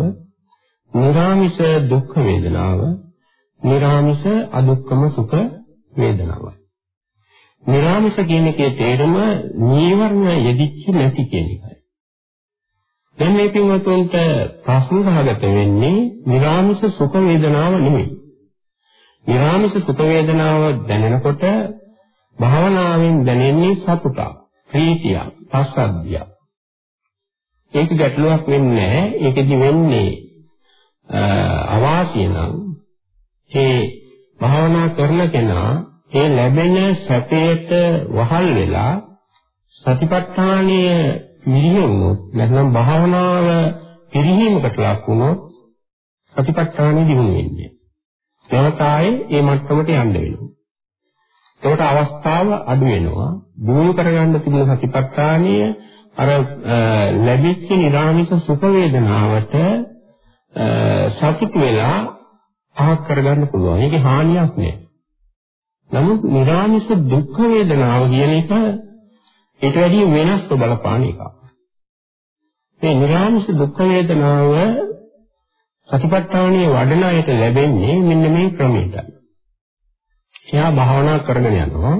නිරාමිස දුක්ඛ වේදනාව, නිරාමිස අදුක්ඛම සුඛ වේදනාවයි. නිරාමිස කියන එකේ තේරුම නීවරණ යෙදිච්ච නැති කියන එකයි. දැන් මේ පින්වතුන්ට ප්‍රශ්න සහගත වෙන්නේ නිරාමිස සුඛ වේදනාව නෙමෙයි. නිරාමිස සුඛ වේදනාව දැනෙනකොට භාවනාවෙන් දැනෙන්නේ සතුටක්, ප්‍රීතියක්, පස්සද්ධියක්. ඒක ගැටලුවක් වෙන්නේ නැහැ. ඒකෙදි වෙන්නේ අවාසිය නම් ඒ භාවනා කරන කෙනා ඒ ලැබෙන සැපයට වහල් වෙලා සතිපට්ඨානීය පිළිහෙන්නොත් නැත්නම් භාවනාව පිළිහිමකට ලක් වුණොත් සතිපට්ඨානෙ දිනු වෙන්නේ. දෙවතාවේ මේ මට්ටමට යන්න වෙනවා. ඒකට අවස්ථාව අඩු වෙනවා. දිනු කරගන්න තිබුණ සතිපට්ඨානීය අර ලැබිච්ච නිරාමිස සුඛ වේදනාවට සතුට වෙලා අහක් කරගන්න පුළුවන්. ඒකේ හානියක් නෑ. නමුත් නිරාමිස දුක් වේදනාව කියන එක ඊට වැඩිය වෙනස් බලපාන එකක්. මේ නිරාමිස දුක් වේදනාව සතිපට්ඨානයේ වඩන අයට ලැබෙන්නේ මෙන්න මේ ක්‍රමයටයි. එයා භාවනා කරගෙන යනවා.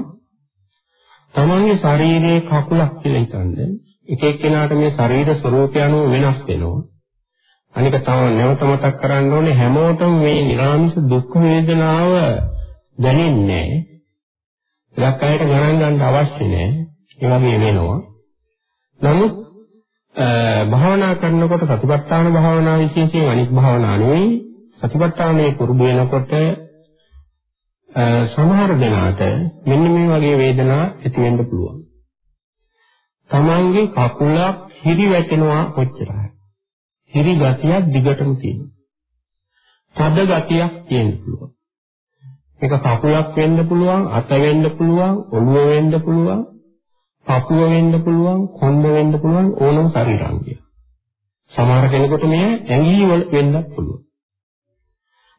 තමන්ගේ ශරීරයේ කකුලක් කියලා හිතන්නේ එක එක්කෙනාට මේ ශරීර ස්වરૂපය අනුව වෙනස් වෙනවා. අනික තව නැවත මතක් කරන්න ඕනේ හැමෝටම මේ නිරාමිස දුක් වේදනාව දැනෙන්නේ නැහැ. අයට ගණන් ගන්න අවශ්‍ය නැහැ. ඒ වගේ වෙනවා. නමුත් භාවනා කරනකොට සතිපට්ඨාන භාවනා විශේෂයෙන් අනිත් භාවනා නෙවෙයි සතිපට්ඨානයේ පුරුදු වෙනකොට සමහර දෙනාට මෙන්න මේ වගේ වේදනා ඇති වෙන්න පුළුවන්. තමන්ගේ කකුලක් හිරි වැටෙනවා කොච්චරයි. හිරි ගතියක් දිගටම තියෙනවා. තද ගතියක් තියෙන්න පුළුවන්. මේක කකුලක් වෙන්න පුළුවන්, අත වෙන්න පුළුවන්, ඔළුව වෙන්න පුළුවන්, පපුව වෙන්න පුළුවන්, කොණ්ඩ වෙන්න පුළුවන් ඕනම ශරීරාංගය. සමහර කෙනෙකුට මේ ඇඟිලි වල වෙන්නත් පුළුවන්.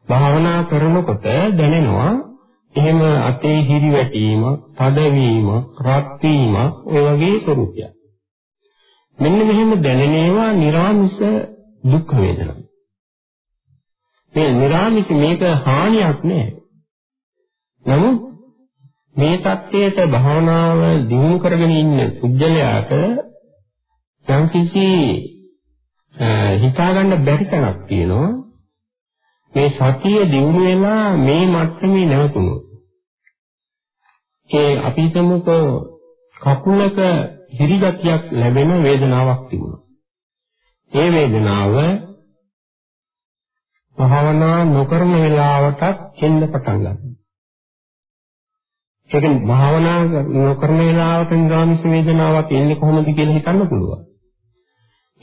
භාවනා කරනකොට දැනෙනවා එහෙම අතේ හිරි වැටීම, තදවීම, රත් වීම ඔය වගේ ස්වરૂපයක්. මෙන්න මෙහෙම දැනෙනවා නිර්ආමිෂ දුක් වේදනා. මේ නිර්ආමිෂ මේක හානියක් නෑ. නමුත් මේ தත්ත්වයට භාවනාව දිනු කරගෙන ඉන්න පුජ්‍යලයාට යම්කිසි හිතාගන්න බැරි තැනක් තියෙනවා මේ සතිය දිනු වෙලා මේ මට්ටමේ නැවතුණොත් ඒ අපි හිතමුකෝ කකුලක හිරිගතියක් ලැබෙන වේදනාවක් තිබුණා. ඒ වේදනාව භාවනා නොකරන වෙලාවටත් එන්න පටන් ගන්නවා. ඒක භාවනා නොකරන වෙලාවට නිරාමිස වේදනාවක් එන්නේ කොහොමද කියලා හිතන්න පුළුවන්.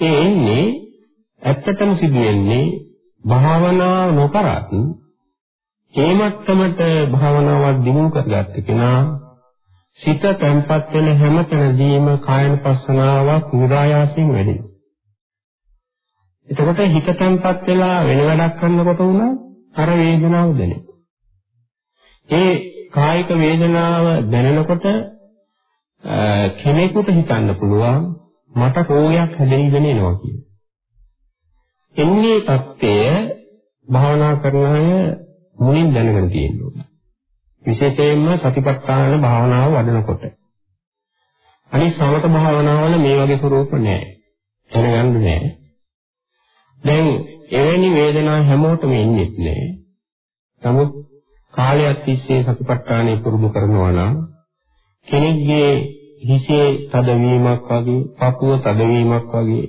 ඒ එන්නේ ඇත්තටම සිදුවෙන්නේ භාවනා නොකරත් ඒ මට්ටමට භාවනාවක් දිනු කරගත්ත කෙනා සිත තැන්පත් වෙන හැම තැනදීම කායන පස්සනාවක් නිරායාසයෙන් වැඩෙනවා. එතකොට හිත තැන්පත් වෙලා වෙන වැඩක් කරනකොට උනා අර වේදනාව දැනෙනවා. ඒ කායික වේදනාව දැනෙනකොට කෙනෙකුට හිතන්න පුළුවන් මට රෝගයක් හැදෙන්න එනවා කියලා. එන්නේ தත්ත්වය භාවනා කරන අය මුලින් දැනගෙන තියෙනවා. විශේෂයෙන්ම සතිපට්ඨාන භාවනාව වඩනකොට. අනිත් සමත භාවනාවල මේ වගේ ස්වરૂප නැහැ. දැනගන්න නැහැ. දැන් එවැනි වේදනා හැමෝටම එන්නේ නැහැ. නමුත් කාලයක් තිස්සේ සතිපට්ඨානය පුරුදු කරනවා නම් කෙනෙක්ගේ හිසේ තදවීමක් වගේ, පපුව තදවීමක් වගේ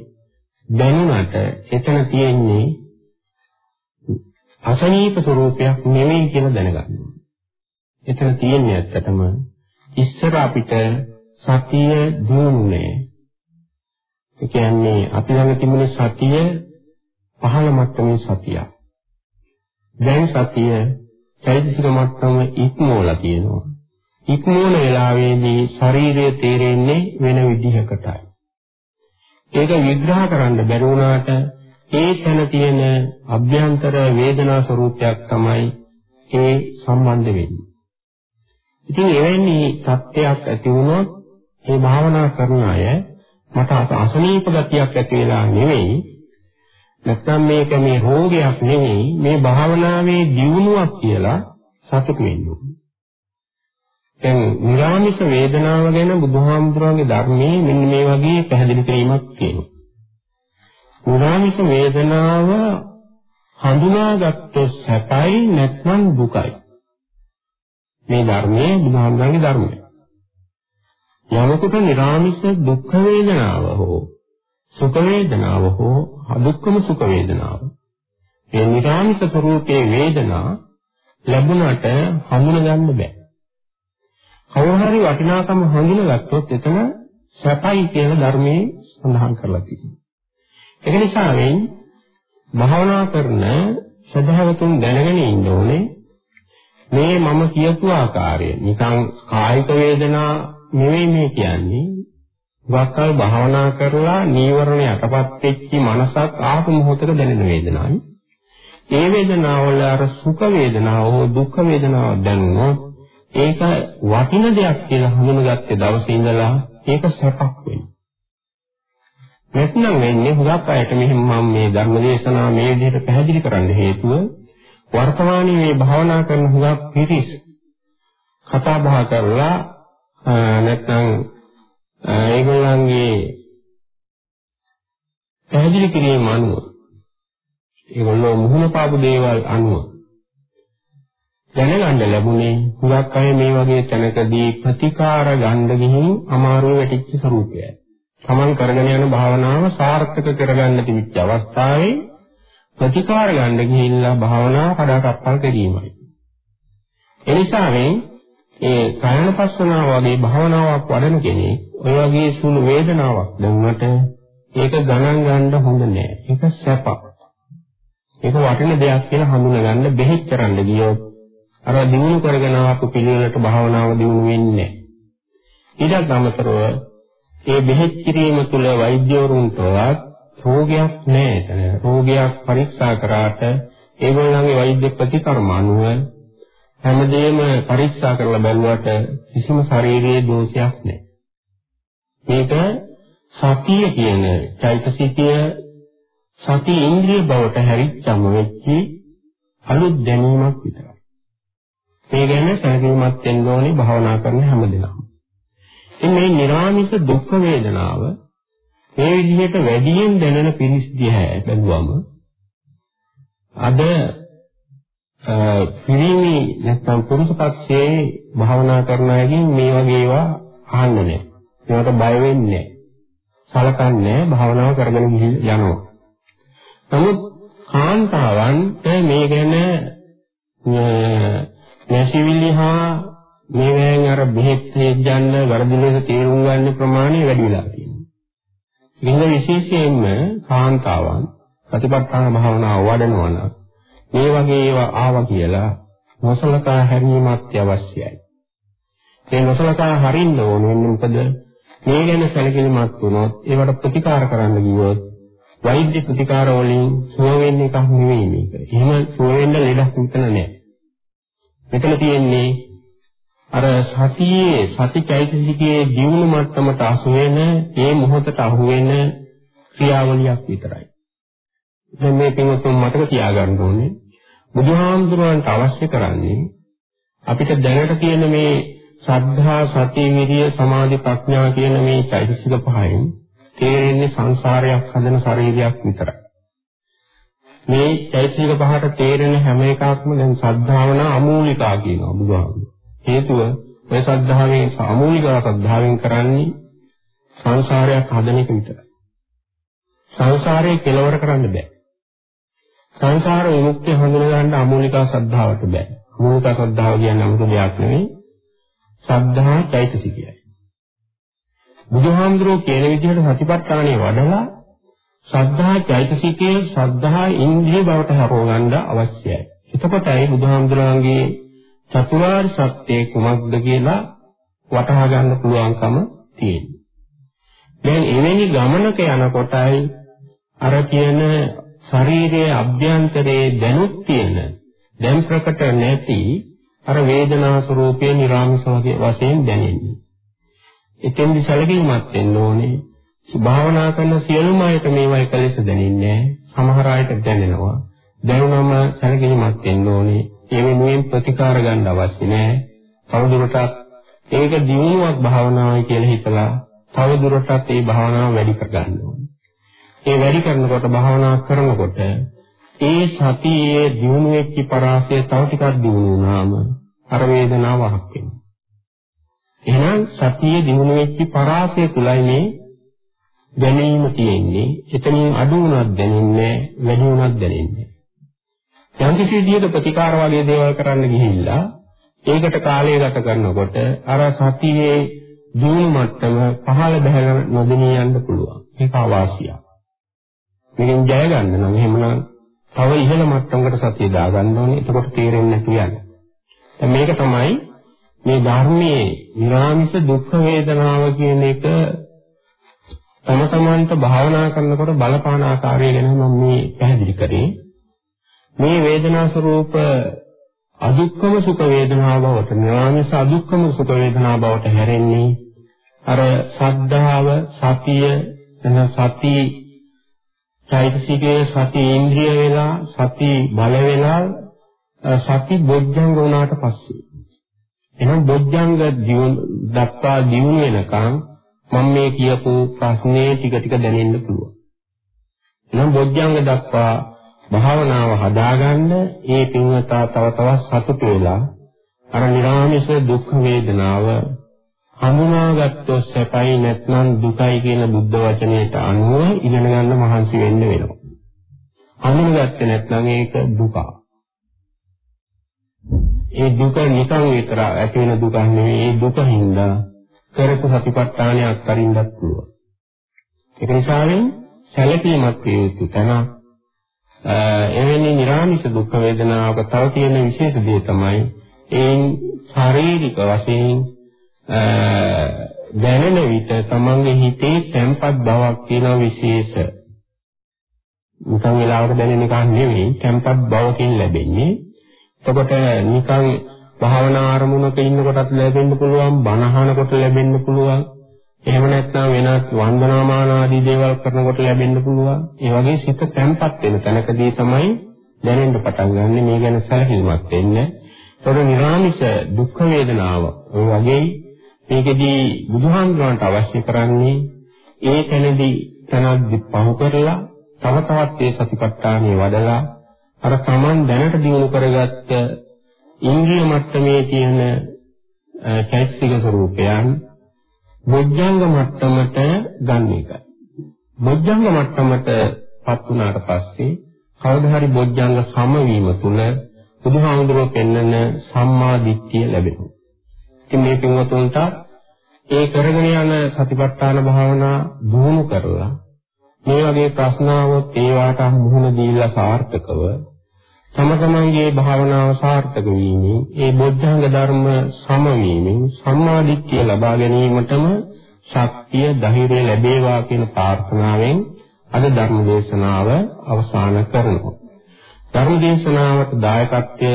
දැනුණට එතන තියෙන්නේ අසනීප ස්වરૂපයක් නෙවෙයි කියලා දැනගන්න. එතන තියෙන්නේ ඇත්තටම ඉස්සර අපිට සතිය දුන්නේ. ඒ කියන්නේ අපි ළඟ තිබුණේ සතිය පහළ මට්ටමේ සතිය. දැන් සතිය චෛතසික මට්ටම ඉක්මවලා තියෙනවා. ඉක්මවන වෙලාවේදී ශරීරය තේරෙන්නේ වෙන විදිහකටයි. ඒක විග්‍රහ කරන්න බැරි වුණාට ඒ තැන තියෙන අභ්‍යන්තර වේදනා ස්වરૂපයක් තමයි ඒ සම්බන්ධ වෙන්නේ. ඉතින් එවැනි තත්ත්වයක් ඇති වුණොත් මේ භාවනා කරන අය මට අසනීප ගතියක් ඇති වෙලා නෙවෙයි නැත්නම් මේක මේ රෝගයක් නෙවෙයි මේ භාවනාවේ දියුණුවක් කියලා සතුටු වෙන්න ඕනේ. දැන් නිරාමිෂ වේදනාව ගැන බුදුහාමුදුරන්ගේ ධර්මයේ මෙන්න මේ වගේ පැහැදිලි කිරීමක් තියෙනවා. නිරාමිෂ වේදනාව හඳුනාගත්ත සැපයි නැත්නම් දුකයි. මේ ධර්මයේ බුදුහාමුදුරන්ගේ ධර්මය. යමකට නිරාමිෂ දුක් වේදනාව හෝ සුඛ වේදනාව හෝ අදුක්කම සුඛ වේදනාව. මේ නිරාමිෂ ස්වરૂපයේ වේදනා ලැබුණට හඳුන ගන්න බෑ. කවුරු හරි වටිනාකම හඳුනගත්තොත් එතන සැපයි කියලා ධර්මයේ සඳහන් කරලා තියෙනවා. ඒක නිසා වෙන් භාවනා කරන සදහවතුන් දැනගෙන ඉන්න ඕනේ මේ මම කියපු ආකාරය නිකන් කායික වේදනා නෙවෙයි මේ කියන්නේ වක්කල් භාවනා කරලා නීවරණ යටපත් වෙච්ච මනසක් ආපු මොහොතක දැනෙන වේදනාවයි. ඒ වේදනාවල අර සුඛ වේදනාව හෝ දුක්ඛ වේදනාව දැනුනොත් ඒක වටින දෙයක් කියලා හඳුනගත්තේ දවසේ ඉඳලා ඒක සැපක් වෙනවා. නැත්නම් වෙන්නේ හුඟක් අයට මෙහෙම මම මේ ධර්ම දේශනාව මේ විදිහට පැහැදිලි කරන්න හේතුව වර්තමානයේ මේ භාවනා කරන හුඟක් පිරිස් කතා බහ කරලා නැත්නම් ඒගොල්ලන්ගේ පැහැදිලි කිරීම අනුව ඒගොල්ලෝ මුහුණ පාපු දේවල් අනුව දැනගන්න ලැබුණේ හුඟක් අය මේ වගේ තැනකදී ප්‍රතිකාර ගන්න ගිහින් අමාරුවේ වැටිච්ච ස්වરૂපයයි. Taman කරගෙන යන භාවනාව සාර්ථක කරගන්න තිබිච්ච අවස්ථාවේ ප්‍රතිකාර ගන්න ගිහිල්ලා භාවනාව කඩාකප්පල් කිරීමයි. එනිසා මේ ඒ කායනපස්සනාව වගේ භාවනාවක් වඩන කෙනෙක් ඔය වගේ සුළු වේදනාවක් දැනුනට ඒක ගණන් ගන්න හොඳ නෑ. ඒක සැපක්. ඒක වටින දෙයක් කියලා හඳුනගන්න බෙහෙත් කරන්න ගියොත් අර දිනු කරගෙන ආපු පිළිවෙලට භාවනාව දිනු වෙන්නේ ඊට අමතරව ඒ බෙහෙත් කිරීම තුළ වෛද්‍යවරුන්ටවත් රෝගයක් නැහැ එතන. රෝගයක් පරීක්ෂා කරාට ඒගොල්ලන්ගේ වෛද්‍ය ප්‍රතිකර්ම අනුව හැමදේම පරීක්ෂා කරලා බැලුවට කිසිම ශාරීරික දෝෂයක් නැහැ. මේක සතිය කියන චෛතසිකය සති ඉන්ද්‍රිය බවට හැරිච්චම වෙච්චි අලුත් දැනීමක් විතරයි. මේ ගැන සැලකිලිමත් වෙන්න ඕනේ භාවනා කරන හැමදෙනාම. ඉතින් මේ නිර්ආමිෂ දුක් වේදනාව මේ විදිහට වැඩියෙන් දැනෙන පිරිස් දිහා බැලුවම අද පිරිමි නැත්නම් පුරුෂ පක්ෂයේ භාවනා කරන අයගෙන් මේ වගේ ඒවා අහන්න නැහැ. ඒවට බය වෙන්නේ නැහැ. සලකන්නේ භාවනාව කරගෙන යනවා. නමුත් කාන්තාවන්ට මේ ගැන නැසිවිලි හා මේවෙන් අර බෙහෙත් හේජන්න වර්ධි ලෙස තේරුම් ගන්න ප්‍රමාණය වැඩි වෙලා තියෙනවා. ලිංග විශේෂයෙන්ම කාන්තාවන් ප්‍රතිපත්තාන භාවනාව වඩනවා නම් මේ වගේ ඒවා ආවා කියලා නොසලකා හැරීමක් අවශ්‍යයි. ඒ නොසලකා හරින්න ඕනේ මොකද මේ ගැන සැලකිලිමත් වුණොත් ඒවට ප්‍රතිකාර කරන්න ගියොත් වෛද්‍ය ප්‍රතිකාර වලින් සුව වෙන්නේ එකක් නෙවෙයි මේක. එහෙම සුව වෙන්න ලෙඩක් මෙතන නැහැ. මෙතන තියෙන්නේ අර සතියේ සතිචෛතසිකයේ දියුණු මට්ටමට අසු වෙන ඒ මොහොතට අහු වෙන ක්‍රියාවලියක් විතරයි. දැන් මේ පින්වතුන් මතක තියාගන්න ඕනේ බුදුහාමුදුරන්ට අවශ්‍ය කරන්නේ අපිට දැනට තියෙන මේ ශ්‍රද්ධා සති විරිය සමාධි ප්‍රඥා කියන මේ චෛතසික පහෙන් තේරෙන්නේ සංසාරයක් හදන ශරීරයක් විතරයි. මේ චෛතසික පහට තේරෙන හැම එකක්ම දැන් ශ්‍රද්ධාවන අමූලිකා කියනවා බුදුහාමුදුරුවෝ. හේතුව ඔය ශ්‍රද්ධාවෙන් අමූලිකව ශ්‍රද්ධාවෙන් කරන්නේ සංසාරයක් හදන එක විතරයි. සංසාරේ කෙලවර කරන්න බෑ. සංසාර විමුක්තිය හඳුන ගන්න අමූලිකා ශ්‍රද්ධාවට බෑ. අමූලිකා ශ්‍රද්ධාව කියන්නේ අමුතු දෙයක් නෙවෙයි. ශ්‍රද්ධා චෛතසිකයයි. බුදුහාමුදුරුවෝ කියන විදිහට සතිපට්ඨානෙ වඩලා ශ්‍රද්ධා චෛතසිකයේ ශ්‍රද්ධා ඉන්ද්‍රිය බවට හරව ගන්න අවශ්‍යයි. එතකොටයි බුදුහාමුදුරන්ගේ චතුරාර්ය සත්‍ය කුමක්ද කියලා වටහා ගන්න පුළුවන්කම තියෙන්නේ. දැන් එවැනි ගමනක යනකොටයි අර කියන ශරීරයේ අභ්‍යන්තරයේ දැනුත් තියෙන දැන් ප්‍රකට නැති අර වේදනා ස්වરૂපයේ නිරාමිස වශයෙන් දැනෙන්නේ. එතෙන්දි සැලකීමක් වෙන්න ඕනේ. භාවනා කරන සියලුම අයට මේවා එකලෙස දැනෙන්නේ සමහර අයට දැනෙනවා. දැනුනම සැලකීමක් වෙන්න ඕනේ. ඒ වෙනුවෙන් ප්‍රතිකාර ගන්න අවශ්‍ය නැහැ. තවදුරටත් ඒක දියුණුවක් භාවනාවයි කියලා හිතලා තවදුරටත් මේ භාවනාව වැඩි කර ගන්න ඕනේ. ඒ වැඩි කරනකොට භාවනා කරනකොට ඒ සතියේ දියුණු වෙච්ච පරාසය තව ටිකක් දියුණු වුණාම අර වේදනාව අහක් වෙනවා. එහෙනම් සතියේ දියුණු වෙච්ච පරාසය තුලයි මේ දැනීම තියෙන්නේ. එතනින් අඩු වුණත් දැනෙන්නේ වැඩි වුණත් දැනෙන්නේ. යම් කිසි විදිහක ප්‍රතිකාර වගේ දේවල් කරන්න ගිහිල්ලා ඒකට කාලය ගත කරනකොට අර සතියේ දියුණු මට්ටම පහළ බහැල නොදෙනී යන්න පුළුවන්. ඒක අවාසියක්. මේකෙන් ජය ගන්න නම් එහෙමනම් තව ඉහළ මට්ටමකට සතිය දාගන්න ඕනේ. එතකොට තේරෙන්නේ නැති යන්නේ. දැන් මේක තමයි මේ ධර්මයේ නිරාමිස දුක් වේදනාව කියන එක තම තමන්ට භාවනා කරනකොට බලපාන ආකාරය ගැන මම මේ පැහැදිලි කරේ. මේ වේදනා ස්වરૂප අදුක්කම සුඛ වේදනාව බවට නිරාමිස අදුක්කම සුඛ වේදනාව බවට හැරෙන්නේ අර සද්ධාව සතිය එන සති චෛතසිකයේ සති ඉන්ද්‍රිය වෙලා සති බල වෙලා සති බොජ්ජංග වුණාට පස්සේ එහෙනම් බොජ්ජංග දක්වා දිනු වෙනකන් මම මේ කියපු ප්‍රශ්නේ ටික ටික දැනෙන්න පුළුවන්. එහෙනම් බොජ්ජංග දක්වා භාවනාව හදාගන්න ඒ පින්වතා තව තවත් සතුට වෙලා අර නිරාමිෂ දුක් වේදනාව හඳුනාගත්තොත් සැපයි නැත්නම් දුකයි කියන බුද්ධ වචනයට අනුව ඉගෙන ගන්න මහන්සි වෙන්න වෙනවා. හඳුනාගත්තේ නැත්නම් ඒක දුක. ඒ දුක නිකන් විතර ඇති වෙන දුකක් නෙවෙයි ඒ දුකින්ද කරපු සතිපට්ඨානය අත්හරින්නත් පුළුවන්. ඒක නිසාවෙන් සැලකීමක් විය යුතු තැන එවැනි නිර්ආමිෂ දුක් වේදනාවක තව තියෙන විශේෂ දේ තමයි ඒ ශාරීරික වශයෙන් දැනෙන විට තමන්ගේ හිතේ තැම්පත් බවක් තියෙන විශේෂ. නිකන් වෙලාවක දැනෙන එකක් නෙවෙයි තැම්පත් බවකින් ලැබෙන්නේ. එතකොට නිකන් භාවනා ආරමුණක ඉන්නකොටත් ලැබෙන්න පුළුවන් බණහනකොට ලැබෙන්න පුළුවන්. එහෙම නැත්නම් වෙනත් වන්දනාමාන ආදී දේවල් කරනකොට ලැබෙන්න පුළුවන්. ඒ වගේ සිත තැම්පත් වෙන තැනකදී තමයි දැනෙන්න පටන් ගන්න. මේ ගැන සැලකිලිමත් වෙන්න. ඒතකොට නිරාමිෂ දුක් වේදනාව ඔය වගේ මේකෙදී බුදුහාමුදුරන්ට අවශ්‍ය කරන්නේ ඒ තැනදී තනද්දි පහු කරලා තව තවත් ඒ සතිපට්ඨානය වඩලා අර Taman දැනට දිනු කරගත්ත ඉන්ද්‍රිය මට්ටමේ තියෙන චෛතසික ස්වરૂපයන් බොජ්ජංග මට්ටමට ගන්න එකයි. බොජ්ජංග මට්ටමටපත් වුණාට පස්සේ කවදා හරි බොජ්ජංග සමවීම තුල බුදුහාමුදුරුවෝ පෙන්වන සම්මා දිට්ඨිය ලැබෙනවා. ඉතින් මේ පින්වතුන්ට ඒ කරගෙන යන සතිපට්ඨාන භාවනා දුහුණු කරලා මේ වගේ ප්‍රශ්නාවොත් ඒවට මුහුණ දීලා සාර්ථකව තම තමන්ගේ භාවනාව සාර්ථක වීමෙන් ඒ බොද්ධංග ධර්ම සමවීමෙන් සම්මාදිට්ඨිය ලබා ගැනීමටම ශක්තිය ධෛර්යය ලැබේවා කියන ප්‍රාර්ථනාවෙන් අද ධර්ම දේශනාව අවසන් කරනවා. ධර්ම දේශනාවට දායකත්වය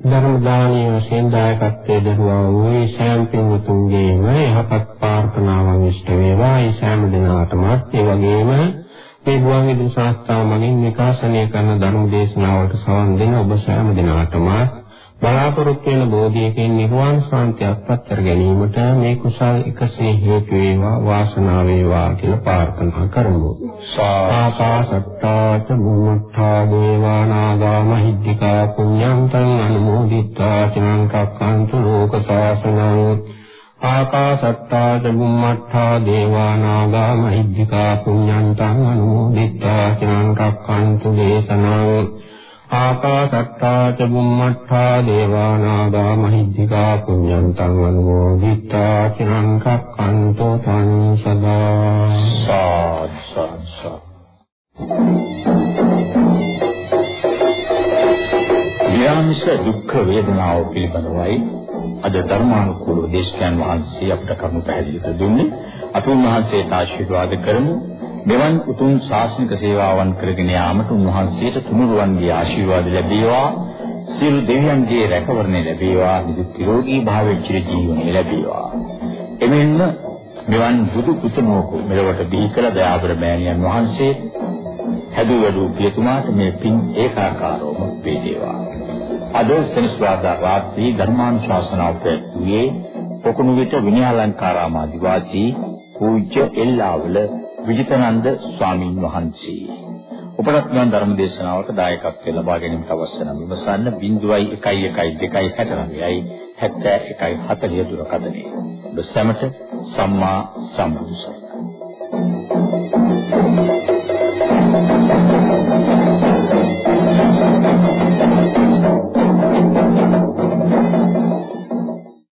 ධර්ම දානීය වශයෙන් දායකත්වයේ දරුවා වූ ඒ සෑම පින්වතුන්ගේම යහපත් ප්‍රාර්ථනාවන් ඉෂ්ට වේවා. ඒ සෑම දිනාටම ඒ වගේම මේ ගුවන් විදුලි සංස්ථාව මගින් විකාශනය කරන ධර්ම දේශනාවලට සවන් දෙන ඔබ සෑම දිනාටම බලාපොරොත්තු වෙන බෝධියකින් නිර්වාණ ශාන්තියක් පත්තර ගැනීමට මේ කුසල් එකසේ හේතු වේවා වාසනාව වේවා කියලා ප්‍රාර්ථනා කරමු. සාසසත්තාච මුත්තා දේවා නාගා මහිද්దికා පුඤ්ඤන්තං අනුමෝදිත්වා චිරං රක්ඛන්තු ලෝක සාසනං. ආකාසත්තා චුම්මත්තා දේවා නාග මහිද්దికා පුඤ්ඤන්තං අනුමෝදිත්වා චිරං රක්ඛන්තු දේශනං. ආකාසත්තා ච බුම්මත්තා දේවානාගා මහිද්దికා පුඤ්ඤන්තං අනුමෝදිත්වා චිරං කක්කන්තෝ තං සදා. සාත්සස යාංශ දුක්ඛ වේදනාව පිළිබඳවයි අද ධර්මානුකූල දේශකයන් වහන්සේ අපට කරුණු පැහැදිලි කර දුන්නේ. අතුන් වහන්සේට ආශිර්වාද කරමු. මෙවන් උතුම් ශාසනික සේවාවන් කරගෙන යාමට උන්වහන්සේට තුනුරුවන්ගේ ආශිර්වාද ලැබේවා. සියලු දෙවියන්ගේ රැකවරණය ලැබේවා. නිදුක් නිරෝගී භාවයෙන් චිර ජීවනය ලැබේවා. එමෙන්න මෙවන් බුදු පුතනෝක මෙලොවට බිහි කළ දයාබර මෑණියන් වහන්සේ හැදු වැඩු පියතුමාට මේ පින් ඒකාකාරවම වේදේවා. අද සෙනසුරාදා රාත්‍රී ධර්මානුශාසනාව පැවැත්වුවේ පොකුණු විට විනයාලංකාරාමාදිවාසී පූජ්‍ය එල්ලාවල විජිතනන්ද ස්වාමින් වහන්සේ. උපරත් නිවන් ධර්ම දේශනාවට දායකත්වය ලබා ගැනීමට අවශ්‍ය නම් විමසන්න 011269යි 7140 දුරකථනය. ඔබ සැමට සම්මා සම්බුදු සරණයි.